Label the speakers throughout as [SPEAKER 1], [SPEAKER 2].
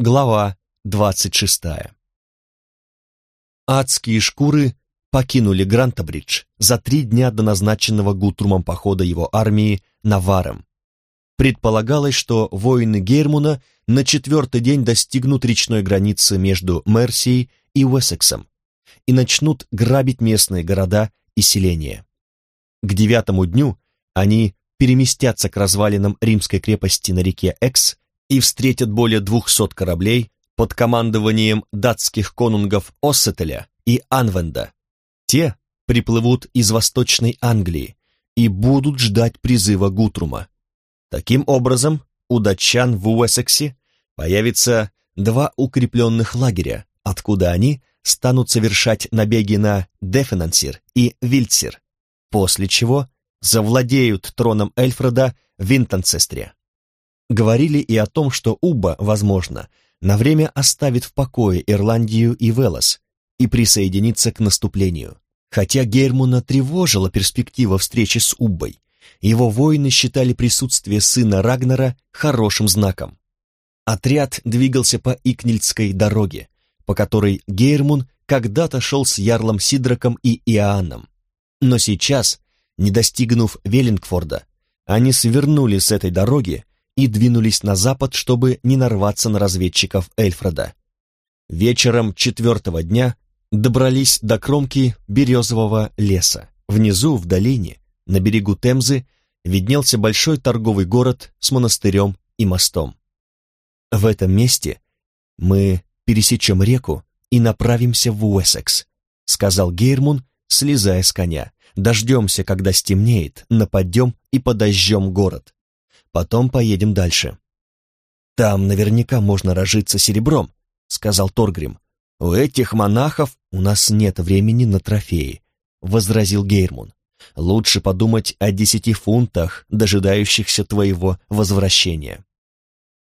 [SPEAKER 1] Глава двадцать шестая. Адские шкуры покинули Грантобридж за три дня до назначенного Гутрумом похода его армии на Варем. Предполагалось, что воины Гермуна на четвертый день достигнут речной границы между Мерсией и Уэссексом и начнут грабить местные города и селения. К девятому дню они переместятся к развалинам римской крепости на реке Экс и встретят более двухсот кораблей под командованием датских конунгов Оссетеля и Анвенда. Те приплывут из Восточной Англии и будут ждать призыва Гутрума. Таким образом, у датчан в Уэссексе появится два укрепленных лагеря, откуда они станут совершать набеги на Дефенансир и Вильдсир, после чего завладеют троном Эльфреда в Винтонцестре. Говорили и о том, что Уба, возможно, на время оставит в покое Ирландию и Велос и присоединится к наступлению. Хотя Гермуна тревожила перспектива встречи с Уббой, его воины считали присутствие сына Рагнара хорошим знаком. Отряд двигался по Икнильдской дороге, по которой Гейрмун когда-то шел с Ярлом Сидраком и Иоанном. Но сейчас, не достигнув Веллингфорда, они свернули с этой дороги и двинулись на запад, чтобы не нарваться на разведчиков Эльфреда. Вечером четвертого дня добрались до кромки березового леса. Внизу, в долине, на берегу Темзы, виднелся большой торговый город с монастырем и мостом. В этом месте мы пересечем реку и направимся в Уэссекс, сказал Гейрмун, слезая с коня. Дождемся, когда стемнеет, нападем и подожжем город. Потом поедем дальше. Там наверняка можно разжиться серебром, сказал Торгрим. У этих монахов у нас нет времени на трофеи, возразил Гейрмун. Лучше подумать о десяти фунтах, дожидающихся твоего возвращения.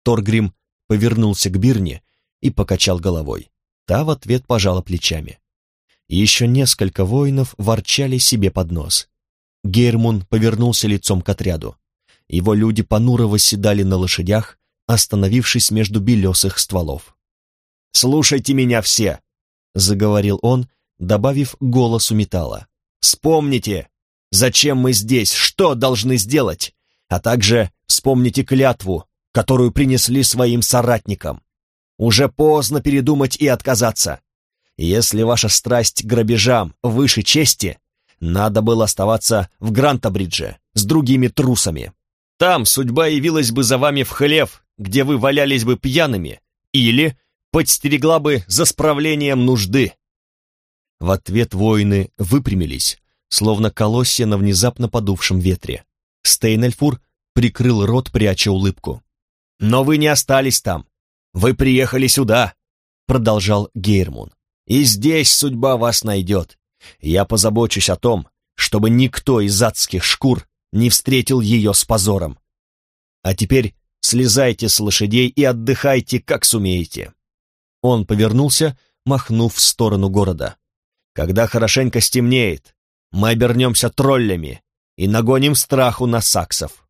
[SPEAKER 1] Торгрим повернулся к Бирне и покачал головой. Та в ответ пожала плечами. Еще несколько воинов ворчали себе под нос. Гейрмун повернулся лицом к отряду. Его люди понуро восседали на лошадях, остановившись между белесых стволов. «Слушайте меня все!» — заговорил он, добавив голосу металла. «Вспомните, зачем мы здесь, что должны сделать, а также вспомните клятву, которую принесли своим соратникам. Уже поздно передумать и отказаться. Если ваша страсть к грабежам выше чести, надо было оставаться в Грантобридже с другими трусами. Там судьба явилась бы за вами в хлев, где вы валялись бы пьяными, или подстерегла бы за справлением нужды. В ответ воины выпрямились, словно колосья на внезапно подувшем ветре. Стейнельфур прикрыл рот, пряча улыбку. «Но вы не остались там. Вы приехали сюда», — продолжал Гейрмун. «И здесь судьба вас найдет. Я позабочусь о том, чтобы никто из адских шкур не встретил ее с позором. А теперь слезайте с лошадей и отдыхайте, как сумеете. Он повернулся, махнув в сторону города. Когда хорошенько стемнеет, мы обернемся троллями и нагоним страху на саксов.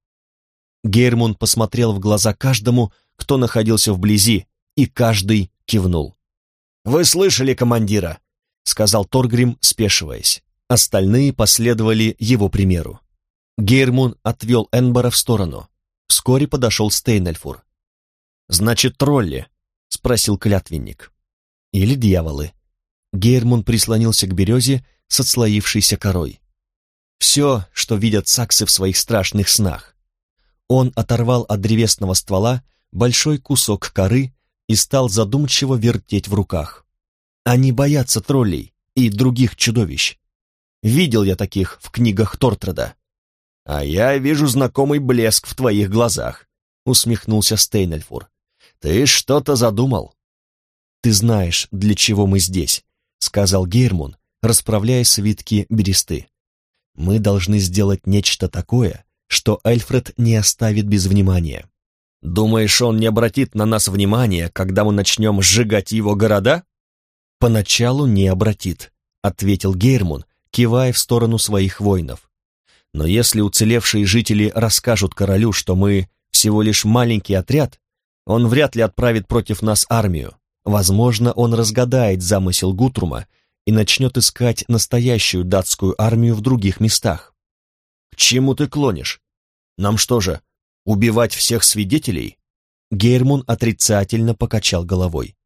[SPEAKER 1] Гермун посмотрел в глаза каждому, кто находился вблизи, и каждый кивнул. «Вы слышали командира?» — сказал Торгрим, спешиваясь. Остальные последовали его примеру. Гейрмун отвел Энбора в сторону. Вскоре подошел Стейнельфур. «Значит, тролли?» — спросил клятвенник. «Или дьяволы?» Гейрмун прислонился к березе с отслоившейся корой. «Все, что видят саксы в своих страшных снах». Он оторвал от древесного ствола большой кусок коры и стал задумчиво вертеть в руках. «Они боятся троллей и других чудовищ. Видел я таких в книгах Тортреда. «А я вижу знакомый блеск в твоих глазах», — усмехнулся Стейнельфур. «Ты что-то задумал». «Ты знаешь, для чего мы здесь», — сказал Гейрмун, расправляя свитки бересты. «Мы должны сделать нечто такое, что Альфред не оставит без внимания». «Думаешь, он не обратит на нас внимания, когда мы начнем сжигать его города?» «Поначалу не обратит», — ответил Гейрмун, кивая в сторону своих воинов. Но если уцелевшие жители расскажут королю, что мы всего лишь маленький отряд, Он вряд ли отправит против нас армию. Возможно, он разгадает замысел Гутрума и начнет искать настоящую датскую армию в других местах. К чему ты клонишь? Нам что же, убивать всех свидетелей? Гейрмун отрицательно покачал головой.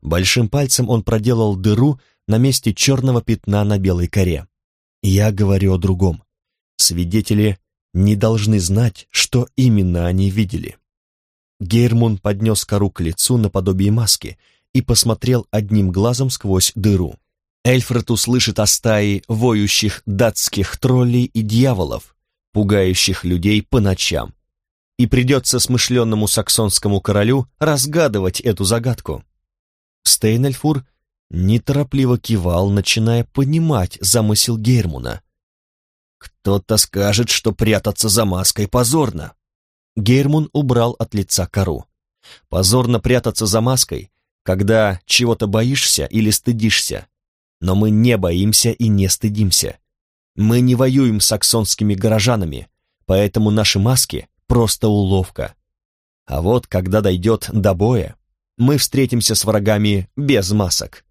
[SPEAKER 1] Большим пальцем он проделал дыру на месте черного пятна на белой коре. Я говорю о другом. Свидетели не должны знать, что именно они видели. Гейрмун поднес кору к лицу наподобие маски и посмотрел одним глазом сквозь дыру. Эльфред услышит о стае воющих датских троллей и дьяволов, пугающих людей по ночам, и придется смышленному саксонскому королю разгадывать эту загадку. Стейнельфур неторопливо кивал, начиная понимать замысел Гейрмуна. «Кто-то скажет, что прятаться за маской позорно». Гейрмун убрал от лица кору. «Позорно прятаться за маской, когда чего-то боишься или стыдишься. Но мы не боимся и не стыдимся. Мы не воюем с саксонскими горожанами, поэтому наши маски — просто уловка. А вот когда дойдет до боя, мы встретимся с врагами без масок.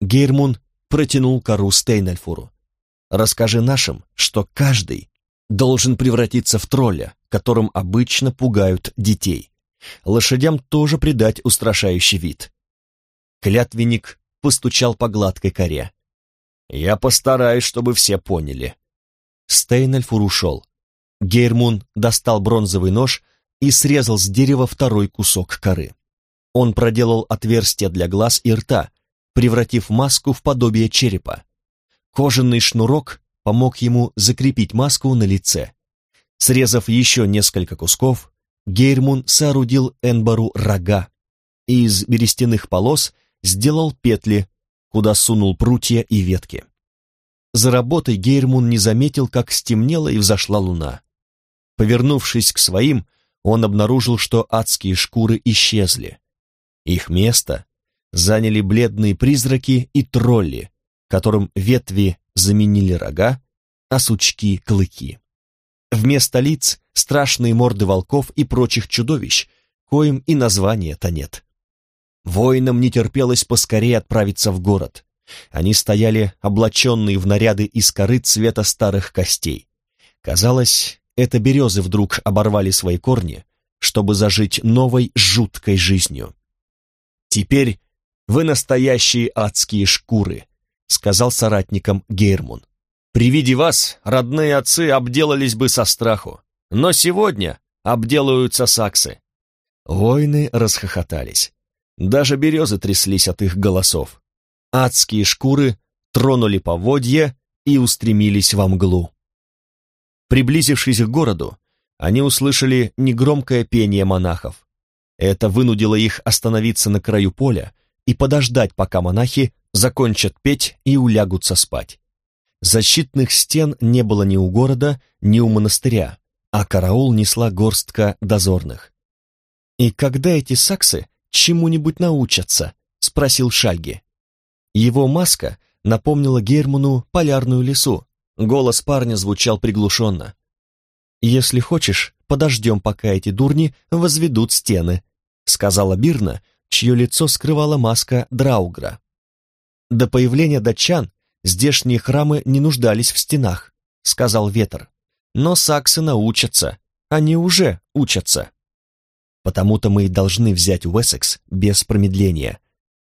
[SPEAKER 1] Гейрмун протянул кору Стейнельфуру. Расскажи нашим, что каждый должен превратиться в тролля, которым обычно пугают детей. Лошадям тоже придать устрашающий вид. Клятвенник постучал по гладкой коре. «Я постараюсь, чтобы все поняли». Стейнельфур ушел. Гейрмун достал бронзовый нож и срезал с дерева второй кусок коры. Он проделал отверстие для глаз и рта, превратив маску в подобие черепа. Кожаный шнурок помог ему закрепить маску на лице. Срезав еще несколько кусков, Гейрмун соорудил Энбару рога. Из берестяных полос сделал петли, куда сунул прутья и ветки. За работой Гейрмун не заметил, как стемнело и взошла луна. Повернувшись к своим, он обнаружил, что адские шкуры исчезли. Их место заняли бледные призраки и тролли, которым ветви заменили рога, а сучки — клыки. Вместо лиц — страшные морды волков и прочих чудовищ, коим и названия-то нет. Воинам не терпелось поскорее отправиться в город. Они стояли, облаченные в наряды из коры цвета старых костей. Казалось, это березы вдруг оборвали свои корни, чтобы зажить новой жуткой жизнью. «Теперь вы настоящие адские шкуры», — сказал соратникам Гейрмун. «При виде вас родные отцы обделались бы со страху, но сегодня обделаются саксы». Воины расхохотались. Даже березы тряслись от их голосов. Адские шкуры тронули поводья и устремились во мглу. Приблизившись к городу, они услышали негромкое пение монахов. Это вынудило их остановиться на краю поля и подождать, пока монахи закончат петь и улягутся спать. Защитных стен не было ни у города, ни у монастыря, а караул несла горстка дозорных. «И когда эти саксы чему-нибудь научатся?» — спросил Шальги. Его маска напомнила Герману полярную лесу. Голос парня звучал приглушенно. «Если хочешь, подождем, пока эти дурни возведут стены», сказала Бирна, чье лицо скрывала маска Драугра. До появления датчан здешние храмы не нуждались в стенах, сказал Ветер. Но саксы научатся, они уже учатся. Потому-то мы и должны взять Уэссекс без промедления,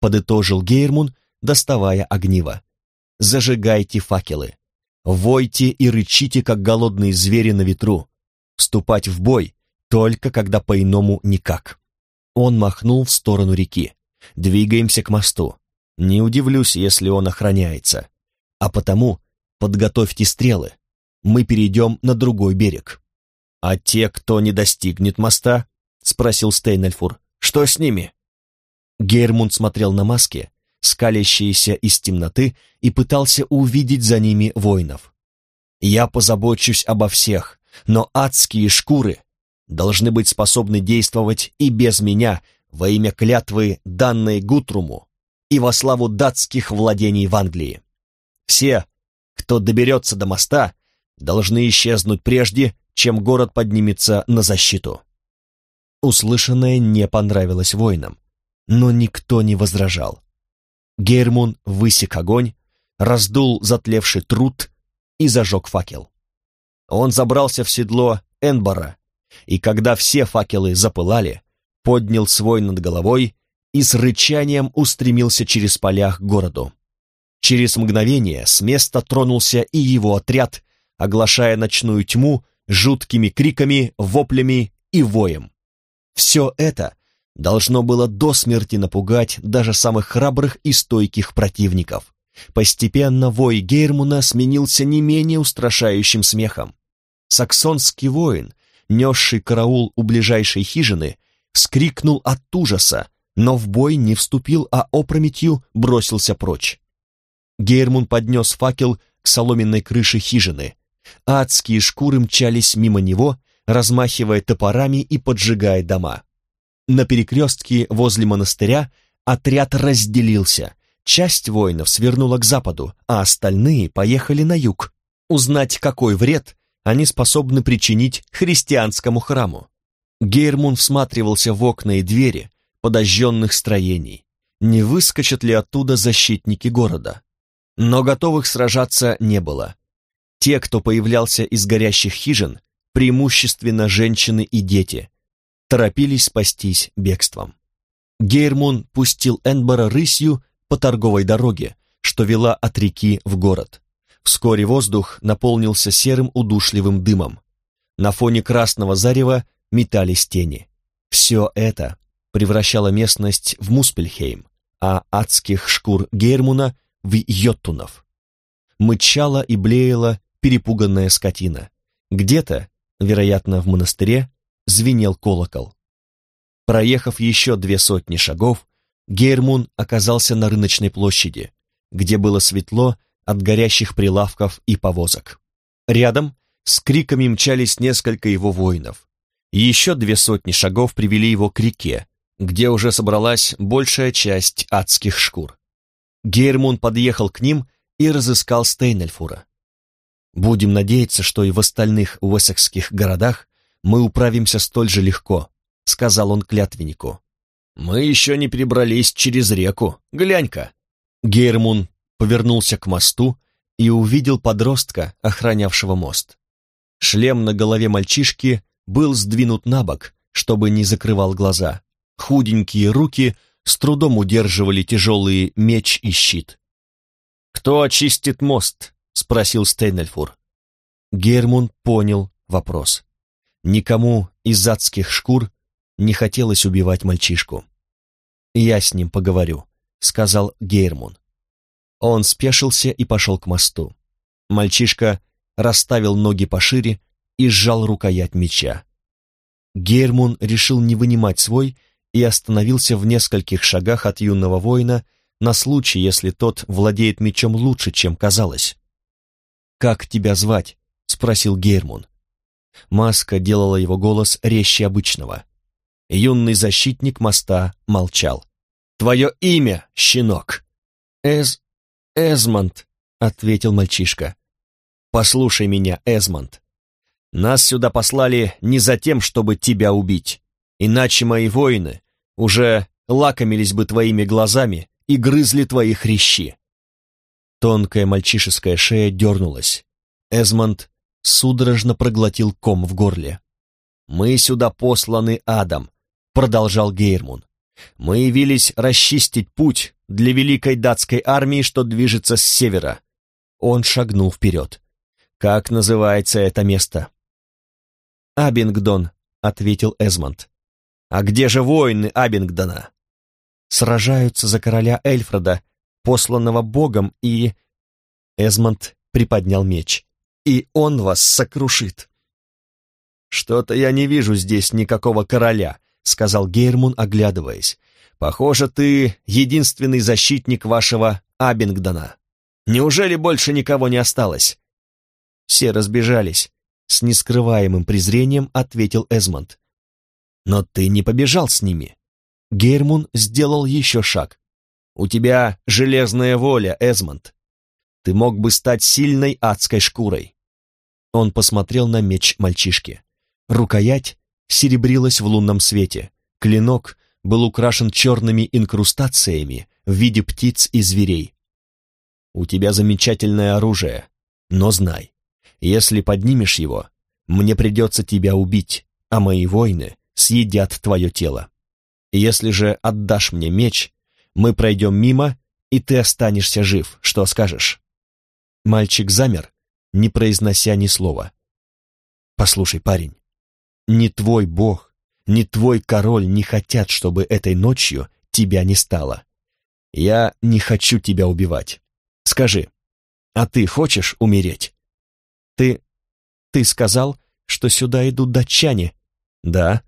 [SPEAKER 1] подытожил Гейрмун, доставая огниво. Зажигайте факелы. Войте и рычите, как голодные звери на ветру. Вступать в бой только когда по-иному никак. Он махнул в сторону реки. Двигаемся к мосту. Не удивлюсь, если он охраняется. А потому подготовьте стрелы. Мы перейдем на другой берег. А те, кто не достигнет моста, спросил Стейнельфур, что с ними? Гермунд смотрел на маски, скалящиеся из темноты, и пытался увидеть за ними воинов. «Я позабочусь обо всех, но адские шкуры должны быть способны действовать и без меня во имя клятвы, данной Гутруму, и во славу датских владений в Англии. Все, кто доберется до моста, должны исчезнуть прежде, чем город поднимется на защиту. Услышанное не понравилось воинам, но никто не возражал. Гейрмун высек огонь, раздул затлевший труд и зажег факел. Он забрался в седло Энбора, и когда все факелы запылали, поднял свой над головой и с рычанием устремился через поля к городу. Через мгновение с места тронулся и его отряд, оглашая ночную тьму жуткими криками, воплями и воем. Все это должно было до смерти напугать даже самых храбрых и стойких противников. Постепенно вой Гейрмуна сменился не менее устрашающим смехом. Саксонский воин, несший караул у ближайшей хижины, вскрикнул от ужаса, но в бой не вступил, а опрометью бросился прочь. Гейрмун поднес факел к соломенной крыше хижины. Адские шкуры мчались мимо него, размахивая топорами и поджигая дома. На перекрестке возле монастыря отряд разделился. Часть воинов свернула к западу, а остальные поехали на юг. Узнать, какой вред они способны причинить христианскому храму. Гейрмун всматривался в окна и двери подожженных строений. Не выскочат ли оттуда защитники города? Но готовых сражаться не было. Те, кто появлялся из горящих хижин, преимущественно женщины и дети, торопились спастись бегством. Гейрмун пустил Энбора рысью по торговой дороге, что вела от реки в город. Вскоре воздух наполнился серым удушливым дымом. На фоне красного зарева метались тени. Все это превращало местность в Муспельхейм, а адских шкур Гейрмуна в йоттунов. Мычала и блеяла перепуганная скотина. Где-то вероятно, в монастыре, звенел колокол. Проехав еще две сотни шагов, Гейрмун оказался на рыночной площади, где было светло от горящих прилавков и повозок. Рядом с криками мчались несколько его воинов. Еще две сотни шагов привели его к реке, где уже собралась большая часть адских шкур. Гейрмун подъехал к ним и разыскал Стейнельфура. Будем надеяться, что и в остальных уэссекских городах мы управимся столь же легко», — сказал он клятвеннику. «Мы еще не перебрались через реку. Глянь-ка!» Гейрмун повернулся к мосту и увидел подростка, охранявшего мост. Шлем на голове мальчишки был сдвинут на бок, чтобы не закрывал глаза. Худенькие руки с трудом удерживали тяжелый меч и щит. «Кто очистит мост?» — спросил Стейнельфур. Гермун понял вопрос. Никому из адских шкур не хотелось убивать мальчишку. «Я с ним поговорю», — сказал Гейрмун. Он спешился и пошел к мосту. Мальчишка расставил ноги пошире и сжал рукоять меча. Гейрмун решил не вынимать свой и остановился в нескольких шагах от юного воина на случай, если тот владеет мечом лучше, чем казалось. «Как тебя звать?» — спросил Гейрмун. Маска делала его голос резче обычного. Юный защитник моста молчал. «Твое имя, щенок!» «Эз... Эзмонд», — ответил мальчишка. «Послушай меня, Эзмонд. Нас сюда послали не за тем, чтобы тебя убить, иначе мои воины уже лакомились бы твоими глазами и грызли твои хрящи. Тонкая мальчишеская шея дернулась. Эзмонд судорожно проглотил ком в горле. «Мы сюда посланы адом», — продолжал Гейрмун. «Мы явились расчистить путь для великой датской армии, что движется с севера». Он шагнул вперед. «Как называется это место?» «Абингдон», — ответил Эзмонд. «А где же воины Абингдона?» «Сражаются за короля Эльфреда посланного Богом, и...» Эзмонд приподнял меч. «И он вас сокрушит!» «Что-то я не вижу здесь никакого короля», — сказал Гейрмун, оглядываясь. «Похоже, ты единственный защитник вашего Абингдона. Неужели больше никого не осталось?» Все разбежались. С нескрываемым презрением ответил Эзмонд. «Но ты не побежал с ними». Гейрмун сделал еще шаг. У тебя железная воля, Эзмонд. Ты мог бы стать сильной адской шкурой. Он посмотрел на меч мальчишки. Рукоять серебрилась в лунном свете. Клинок был украшен черными инкрустациями в виде птиц и зверей. «У тебя замечательное оружие, но знай, если поднимешь его, мне придется тебя убить, а мои воины съедят твое тело. Если же отдашь мне меч, мы пройдем мимо, и ты останешься жив. Что скажешь?» Мальчик замер, не произнося ни слова. «Послушай, парень, ни твой бог, ни твой король не хотят, чтобы этой ночью тебя не стало. Я не хочу тебя убивать. Скажи, а ты хочешь умереть?» «Ты... ты сказал, что сюда идут датчане?» «Да,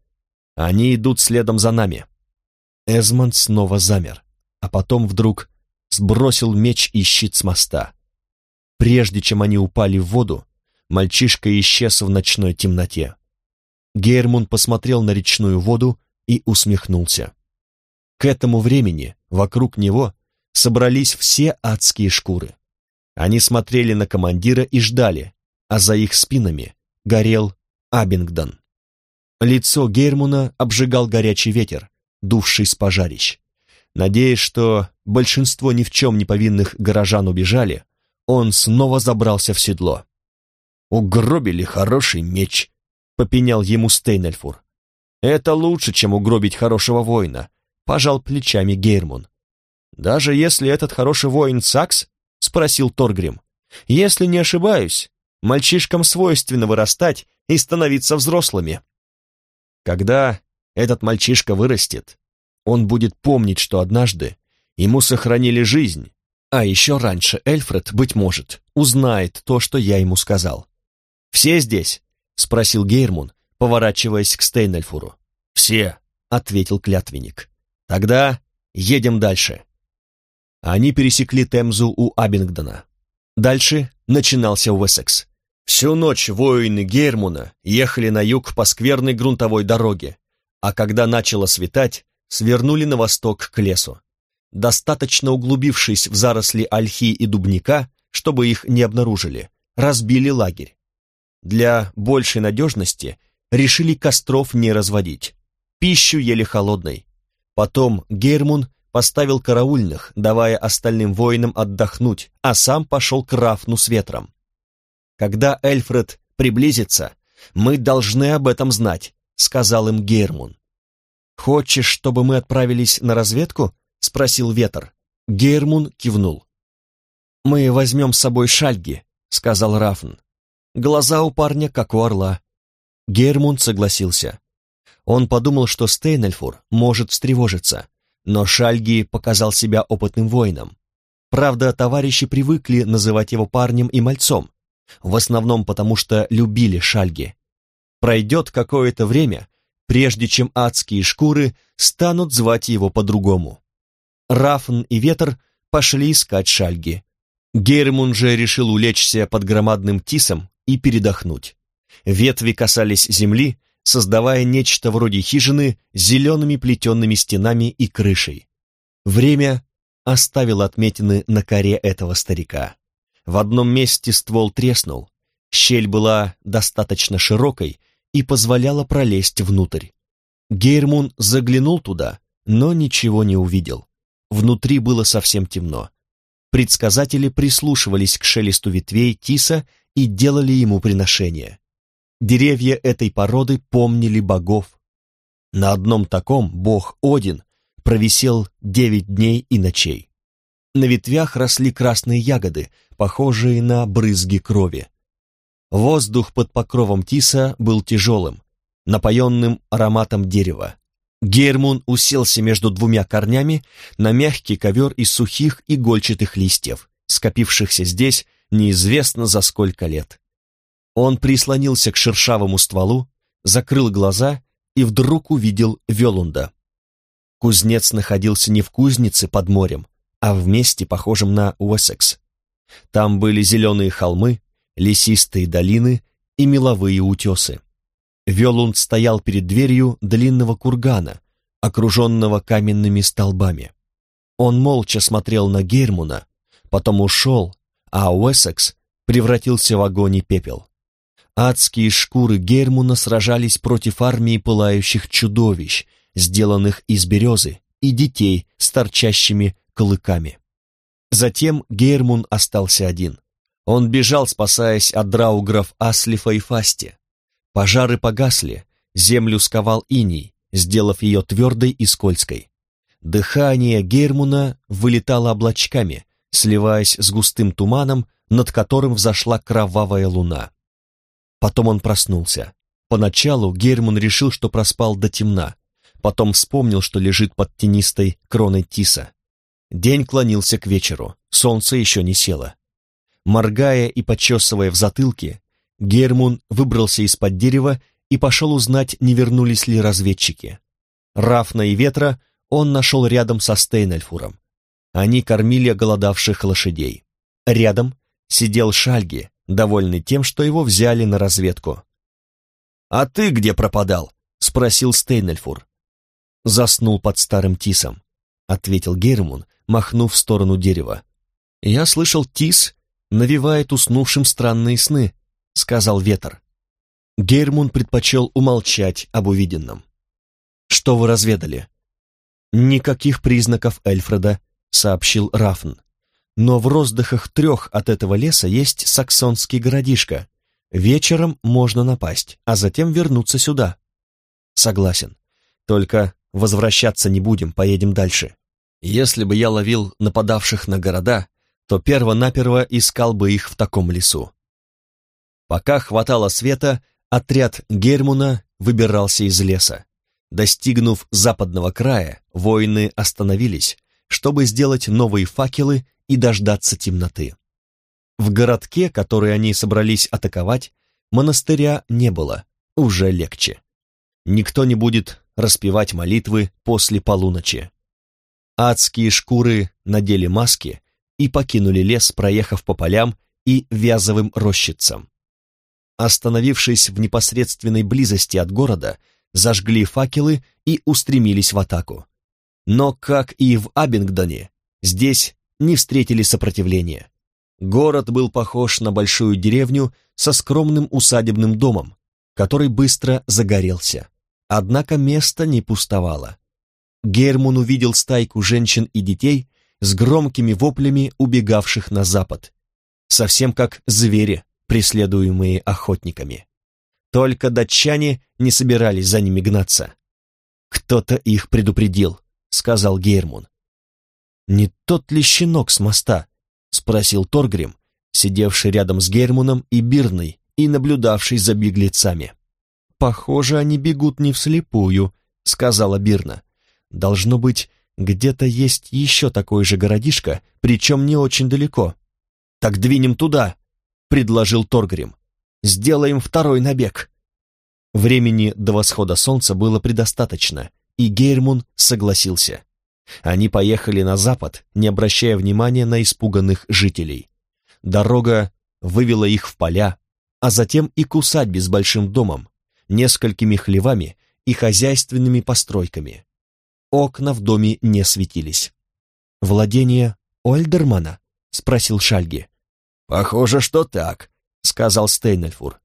[SPEAKER 1] они идут следом за нами. Эзмонд снова замер, а потом вдруг сбросил меч и щит с моста. Прежде чем они упали в воду, мальчишка исчез в ночной темноте. Гейрмун посмотрел на речную воду и усмехнулся. К этому времени вокруг него собрались все адские шкуры. Они смотрели на командира и ждали, а за их спинами горел Абингдон. Лицо Гейрмуна обжигал горячий ветер, дувший с пожарищ. Надеясь, что большинство ни в чем не повинных горожан убежали, он снова забрался в седло. «Угробили хороший меч», — попенял ему Стейнельфур. «Это лучше, чем угробить хорошего воина», — пожал плечами Гейрмун. «Даже если этот хороший воин Сакс?» — спросил Торгрим. «Если не ошибаюсь, мальчишкам свойственно вырастать и становиться взрослыми». Когда этот мальчишка вырастет, он будет помнить, что однажды ему сохранили жизнь, а еще раньше Эльфред, быть может, узнает то, что я ему сказал. «Все здесь?» — спросил Гейрмун, поворачиваясь к Стейнельфуру. «Все», — ответил клятвенник. «Тогда едем дальше». Они пересекли Темзу у Абингдона. Дальше начинался Уэссекс. Всю ночь воины Гейрмуна ехали на юг по скверной грунтовой дороге, а когда начало светать, свернули на восток к лесу. Достаточно углубившись в заросли ольхи и дубника, чтобы их не обнаружили, разбили лагерь. Для большей надежности решили костров не разводить. Пищу ели холодной. Потом Гейрмун поставил караульных, давая остальным воинам отдохнуть, а сам пошел к Рафну с ветром. Когда Эльфред приблизится, мы должны об этом знать, — сказал им Гейрмун. «Хочешь, чтобы мы отправились на разведку?» — спросил Ветер. Гейрмун кивнул. «Мы возьмем с собой шальги», — сказал Рафн. «Глаза у парня, как у орла». Гейрмун согласился. Он подумал, что Стейнельфур может встревожиться, но Шальги показал себя опытным воином. Правда, товарищи привыкли называть его парнем и мальцом, в основном потому, что любили Шальги. Пройдет какое-то время, прежде чем адские шкуры станут звать его по-другому. Рафн и Ветер пошли искать Шальги. Гейрмун же решил улечься под громадным тисом и передохнуть. Ветви касались земли, создавая нечто вроде хижины с зелеными плетенными стенами и крышей. Время оставило отметины на коре этого старика. В одном месте ствол треснул, Щель была достаточно широкой и позволяла пролезть внутрь. Гейрмун заглянул туда, но ничего не увидел. Внутри было совсем темно. Предсказатели прислушивались к шелесту ветвей тиса и делали ему приношения. Деревья этой породы помнили богов. На одном таком бог Один провисел девять дней и ночей. На ветвях росли красные ягоды, похожие на брызги крови. Воздух под покровом тиса был тяжелым, напоенным ароматом дерева. Гермун уселся между двумя корнями на мягкий ковер из сухих игольчатых листьев, скопившихся здесь неизвестно за сколько лет. Он прислонился к шершавому стволу, закрыл глаза и вдруг увидел Велунда. Кузнец находился не в кузнице под морем, а в месте, похожем на Уэссекс. Там были зеленые холмы, лесистые долины и меловые утесы. Велунд стоял перед дверью длинного кургана, окруженного каменными столбами. Он молча смотрел на Гермуна, потом ушел, а Уэссекс превратился в огонь и пепел. Адские шкуры Гермуна сражались против армии пылающих чудовищ, сделанных из березы, и детей с торчащими клыками. Затем Гермун остался один. Он бежал, спасаясь от драугров Аслифа и Фасти. Пожары погасли, землю сковал иней, сделав ее твердой и скользкой. Дыхание Гермуна вылетало облачками, сливаясь с густым туманом, над которым взошла кровавая луна. Потом он проснулся. Поначалу Герман решил, что проспал до темна, потом вспомнил, что лежит под тенистой кроной тиса. День клонился к вечеру, солнце еще не село. Моргая и почесывая в затылке, Гермун выбрался из-под дерева и пошел узнать, не вернулись ли разведчики. Рафна и Ветра он нашел рядом со Стейнельфуром. Они кормили голодавших лошадей. Рядом сидел Шальги, довольный тем, что его взяли на разведку. «А ты где пропадал?» — спросил Стейнельфур. «Заснул под старым тисом», — ответил Гермун, махнув в сторону дерева. «Я слышал, тис навевает уснувшим странные сны», — сказал ветер. Гермун предпочел умолчать об увиденном. «Что вы разведали?» «Никаких признаков Эльфреда», — сообщил Рафн. «Но в роздыхах трех от этого леса есть саксонский городишко. Вечером можно напасть, а затем вернуться сюда». «Согласен. Только возвращаться не будем, поедем дальше. Если бы я ловил нападавших на города, то перво-наперво искал бы их в таком лесу. Пока хватало света, отряд Гермуна выбирался из леса. Достигнув западного края, воины остановились, чтобы сделать новые факелы и дождаться темноты. В городке, который они собрались атаковать, монастыря не было, уже легче. Никто не будет распевать молитвы после полуночи. Адские шкуры надели маски и покинули лес, проехав по полям и вязовым рощицам. Остановившись в непосредственной близости от города, зажгли факелы и устремились в атаку. Но, как и в Абингдоне, здесь не встретили сопротивления. Город был похож на большую деревню со скромным усадебным домом, который быстро загорелся. Однако место не пустовало. Гермун увидел стайку женщин и детей с громкими воплями, убегавших на запад. Совсем как звери, преследуемые охотниками. Только датчане не собирались за ними гнаться. «Кто-то их предупредил», — сказал Гермун. «Не тот ли щенок с моста?» — спросил Торгрим, сидевший рядом с Гермуном и Бирной и наблюдавший за беглецами. «Похоже, они бегут не вслепую», — сказала Бирна. «Должно быть, где-то есть еще такой же городишко, причем не очень далеко». «Так двинем туда», — предложил Торгрим. «Сделаем второй набег». Времени до восхода солнца было предостаточно, и Гейрмун согласился. Они поехали на запад, не обращая внимания на испуганных жителей. Дорога вывела их в поля, а затем и к усадьбе с большим домом, несколькими хлевами и хозяйственными постройками. Окна в доме не светились. «Владение Ольдермана?» — спросил Шальги. «Похоже, что так», — сказал Стейнельфур.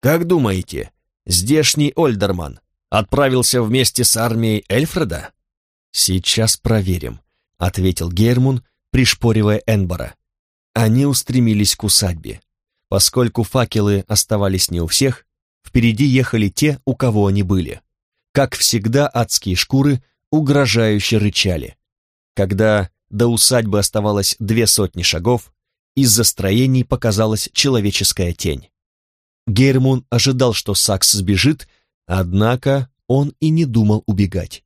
[SPEAKER 1] «Как думаете, здешний Ольдерман отправился вместе с армией Эльфреда?» «Сейчас проверим», — ответил Гермун, пришпоривая Энбора. Они устремились к усадьбе. Поскольку факелы оставались не у всех, Впереди ехали те, у кого они были. Как всегда, адские шкуры угрожающе рычали. Когда до усадьбы оставалось две сотни шагов, из-за строений показалась человеческая тень. Гейрмун ожидал, что Сакс сбежит, однако он и не думал убегать.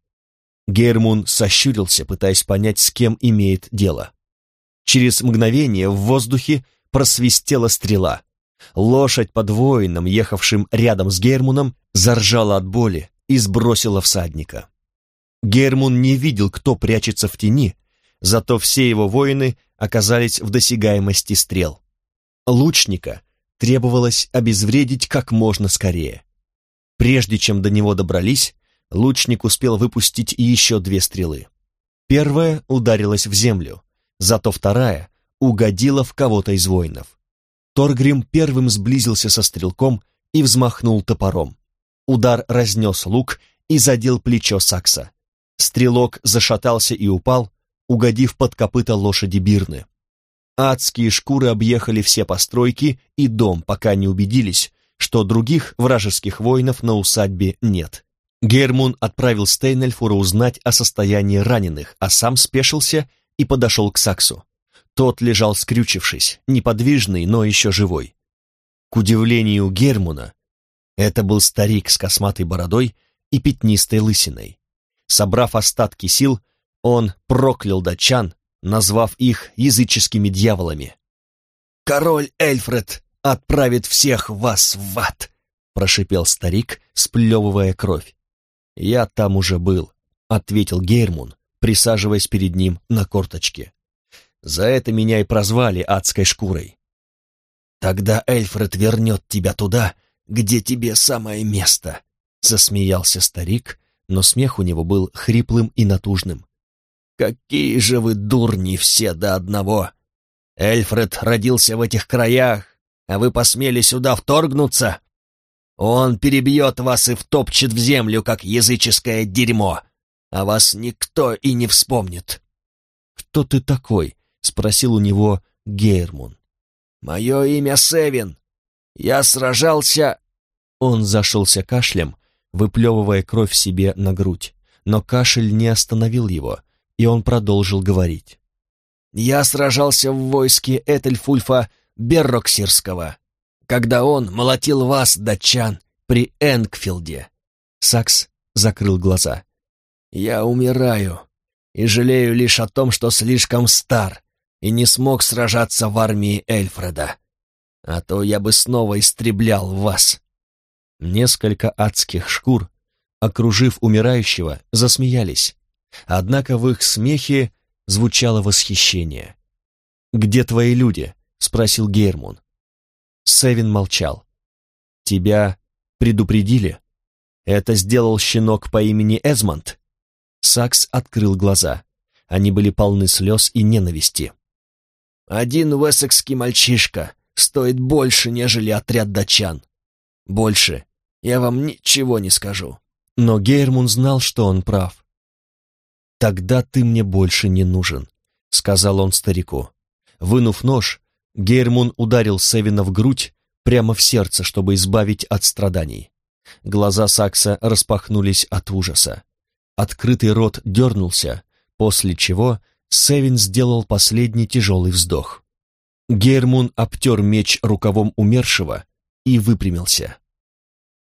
[SPEAKER 1] Гейрмун сощурился, пытаясь понять, с кем имеет дело. Через мгновение в воздухе просвистела стрела. Лошадь под воином, ехавшим рядом с Гермуном, заржала от боли и сбросила всадника. Гермун не видел, кто прячется в тени, зато все его воины оказались в досягаемости стрел. Лучника требовалось обезвредить как можно скорее. Прежде чем до него добрались, лучник успел выпустить еще две стрелы. Первая ударилась в землю, зато вторая угодила в кого-то из воинов. Торгрим первым сблизился со стрелком и взмахнул топором. Удар разнес лук и задел плечо Сакса. Стрелок зашатался и упал, угодив под копыта лошади Бирны. Адские шкуры объехали все постройки и дом, пока не убедились, что других вражеских воинов на усадьбе нет. Гермун отправил Стейнельфура узнать о состоянии раненых, а сам спешился и подошел к Саксу. Тот лежал скрючившись, неподвижный, но еще живой. К удивлению Гермуна, это был старик с косматой бородой и пятнистой лысиной. Собрав остатки сил, он проклял датчан, назвав их языческими дьяволами. «Король Эльфред отправит всех вас в ад!» — прошипел старик, сплевывая кровь. «Я там уже был», — ответил Гейрмун, присаживаясь перед ним на корточке. «За это меня и прозвали адской шкурой». «Тогда Эльфред вернет тебя туда, где тебе самое место», — засмеялся старик, но смех у него был хриплым и натужным. «Какие же вы дурни все до одного! Эльфред родился в этих краях, а вы посмели сюда вторгнуться? Он перебьет вас и втопчет в землю, как языческое дерьмо, а вас никто и не вспомнит». «Кто ты такой?» — спросил у него Гейрмун. «Мое имя Севин. Я сражался...» Он зашелся кашлем, выплевывая кровь себе на грудь, но кашель не остановил его — и он продолжил говорить. «Я сражался в войске Этельфульфа Берроксирского, когда он молотил вас, датчан, при Энкфилде». Сакс закрыл глаза. «Я умираю и жалею лишь о том, что слишком стар и не смог сражаться в армии Эльфреда. А то я бы снова истреблял вас». Несколько адских шкур, окружив умирающего, засмеялись. Однако в их смехе звучало восхищение. «Где твои люди?» — спросил Гейрмун. Севин молчал. «Тебя предупредили? Это сделал щенок по имени Эзмонд?» Сакс открыл глаза. Они были полны слез и ненависти. «Один уэссекский мальчишка стоит больше, нежели отряд датчан. Больше. Я вам ничего не скажу». Но Гейрмун знал, что он прав. «Тогда ты мне больше не нужен», — сказал он старику. Вынув нож, Гейрмун ударил Севина в грудь, прямо в сердце, чтобы избавить от страданий. Глаза Сакса распахнулись от ужаса. Открытый рот дернулся, после чего Севин сделал последний тяжелый вздох. Гейрмун обтер меч рукавом умершего и выпрямился.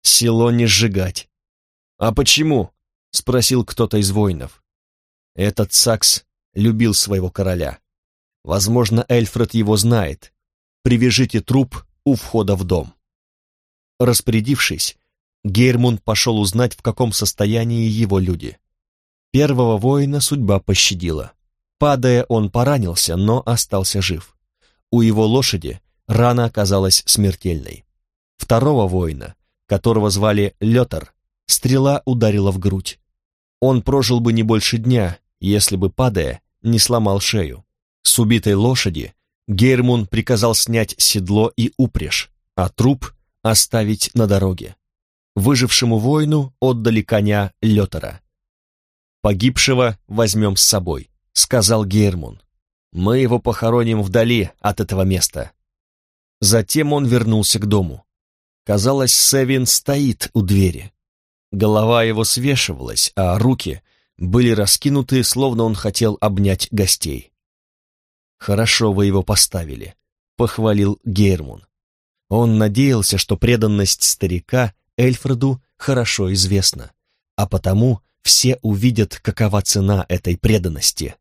[SPEAKER 1] «Село не сжигать». «А почему?» — спросил кто-то из воинов. Этот Сакс любил своего короля. Возможно, Эльфред его знает. Привяжите труп у входа в дом. Распорядившись, Гейрмун пошел узнать, в каком состоянии его люди. Первого воина судьба пощадила. Падая, он поранился, но остался жив. У его лошади рана оказалась смертельной. Второго воина, которого звали Летер, стрела ударила в грудь. Он прожил бы не больше дня, если бы, падая, не сломал шею. С убитой лошади Гейрмун приказал снять седло и упряжь, а труп оставить на дороге. Выжившему воину отдали коня Летера. «Погибшего возьмем с собой», — сказал Гейрмун. «Мы его похороним вдали от этого места». Затем он вернулся к дому. Казалось, Севин стоит у двери. Голова его свешивалась, а руки были раскинуты, словно он хотел обнять гостей. «Хорошо вы его поставили», — похвалил Гейрмун. Он надеялся, что преданность старика Эльфреду хорошо известна, а потому все увидят, какова цена этой преданности.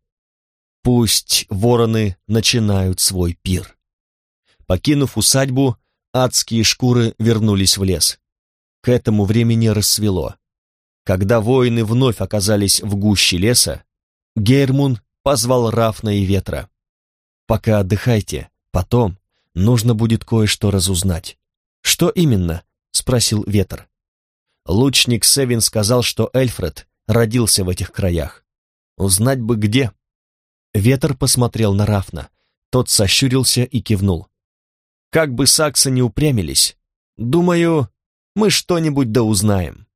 [SPEAKER 1] Пусть вороны начинают свой пир. Покинув усадьбу, адские шкуры вернулись в лес. К этому времени рассвело. Когда воины вновь оказались в гуще леса, Гейрмун позвал Рафна и Ветра. «Пока отдыхайте, потом нужно будет кое-что разузнать». «Что именно?» — спросил Ветер. Лучник Севин сказал, что Эльфред родился в этих краях. Узнать бы где. Ветер посмотрел на Рафна. Тот сощурился и кивнул. Как бы саксы не упрямились, думаю, мы что-нибудь да узнаем.